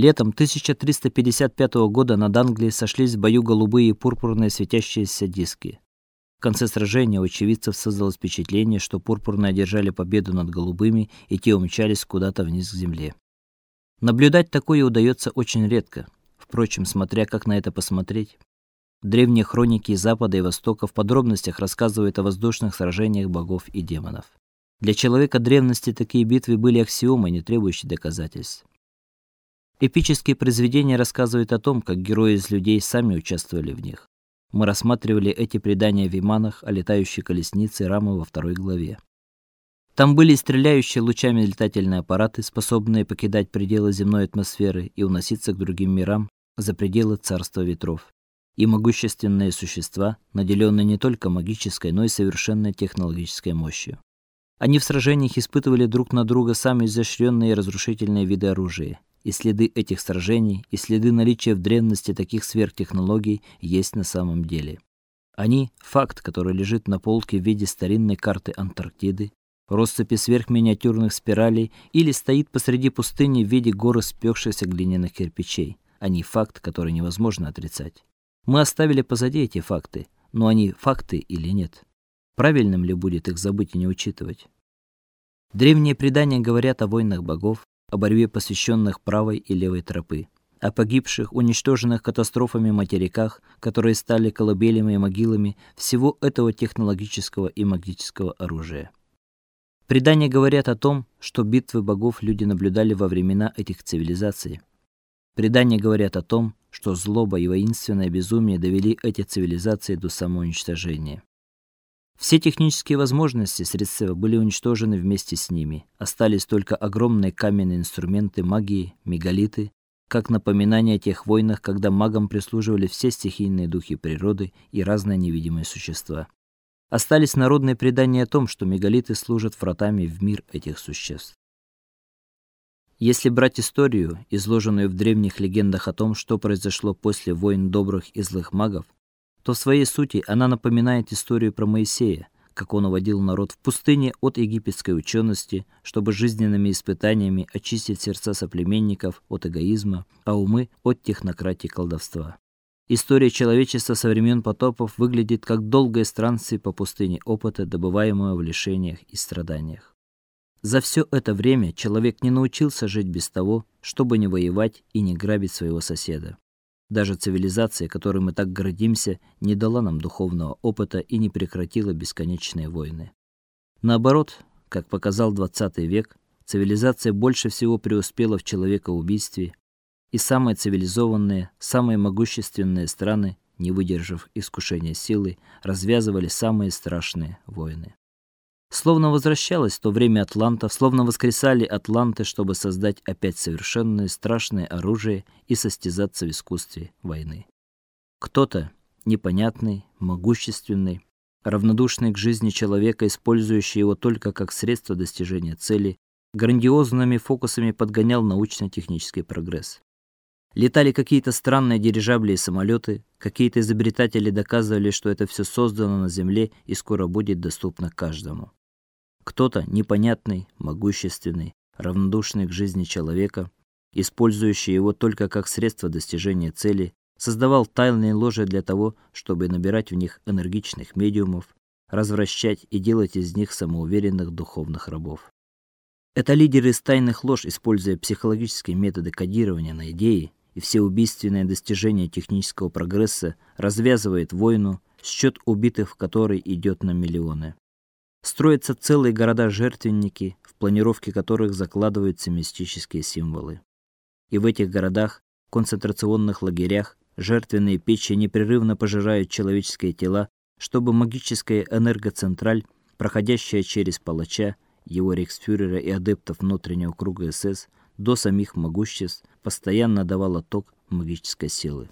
Летом 1355 года над Англией сошлись в бою голубые и пурпурные светящиеся диски. В конце сражения у очевидцев создалось впечатление, что пурпурные одержали победу над голубыми, и те умчались куда-то вниз к земле. Наблюдать такое удается очень редко. Впрочем, смотря как на это посмотреть. Древние хроники Запада и Востока в подробностях рассказывают о воздушных сражениях богов и демонов. Для человека древности такие битвы были аксиомой, не требующей доказательств. Эпические произведения рассказывают о том, как герои из людей сами участвовали в них. Мы рассматривали эти предания в Иманах о летающей колеснице Рамы во второй главе. Там были стреляющие лучами летательные аппараты, способные покидать пределы земной атмосферы и уноситься к другим мирам за пределы царства ветров. И могущественные существа, наделенные не только магической, но и совершенной технологической мощью. Они в сражениях испытывали друг на друга самые изощренные и разрушительные виды оружия и следы этих сражений, и следы наличия в древности таких сверхтехнологий есть на самом деле. Они факт, который лежит на полке в виде старинной карты Антарктиды, россыпи сверхминиатюрных спиралей или стоит посреди пустыни в виде горы спекшихся глиняных кирпичей. Они факт, который невозможно отрицать. Мы оставили позади эти факты, но они факты или нет? Правильным ли будет их забыть и не учитывать? Древние предания говорят о войнах богов, о борьбе посвященных правой и левой тропы, о погибших, уничтоженных катастрофами материках, которые стали колыбелями и могилами всего этого технологического и магического оружия. Предания говорят о том, что битвы богов люди наблюдали во времена этих цивилизаций. Предания говорят о том, что злоба и воинственное безумие довели эти цивилизации до самоуничтожения. Все технические возможности средства были уничтожены вместе с ними. Остались только огромные каменные инструменты магии, мегалиты, как напоминание о тех войнах, когда магам прислуживали все стихийные духи природы и разные невидимые существа. Остались народные предания о том, что мегалиты служат вратами в мир этих существ. Если брать историю, изложенную в древних легендах о том, что произошло после войн добрых и злых магов, то в своей сути она напоминает историю про Моисея, как он уводил народ в пустыне от египетской учености, чтобы жизненными испытаниями очистить сердца соплеменников от эгоизма, а умы от технократии колдовства. История человечества со времен потопов выглядит как долгое странствие по пустыне опыта, добываемого в лишениях и страданиях. За все это время человек не научился жить без того, чтобы не воевать и не грабить своего соседа. Даже цивилизация, которой мы так гордимся, не дала нам духовного опыта и не прекратила бесконечные войны. Наоборот, как показал 20 век, цивилизация больше всего преуспела в человекоубийстве, и самые цивилизованные, самые могущественные страны, не выдержав искушения силы, развязывали самые страшные войны. Словно возвращалось то время атлантов, словно воскресали атланты, чтобы создать опять совершенное страшное оружие и состязаться в искусстве войны. Кто-то непонятный, могущественный, равнодушный к жизни человека, использующий его только как средство достижения цели, грандиозными фокусами подгонял научно-технический прогресс. Летали какие-то странные дирижабли и самолеты, какие-то изобретатели доказывали, что это все создано на Земле и скоро будет доступно каждому. Кто-то непонятный, могущественный, равнодушный к жизни человека, использующий его только как средство достижения цели, создавал тайные ложи для того, чтобы набирать в них энергичных медиумов, развращать и делать из них самоуверенных духовных рабов. Это лидеры из тайных лож, используя психологические методы кодирования на идеи и все убийственные достижения технического прогресса, развязывает войну, счет убитых в которой идет на миллионы. Строятся целые города-жертвенники, в планировке которых закладываются мистические символы. И в этих городах, концентрационных лагерях, жертвенные печи непрерывно пожирают человеческие тела, чтобы магическая энергоцентраль, проходящая через палача, его рейхсфюрера и адептов внутреннего круга СС до самих могуществ, постоянно давала ток магической силы.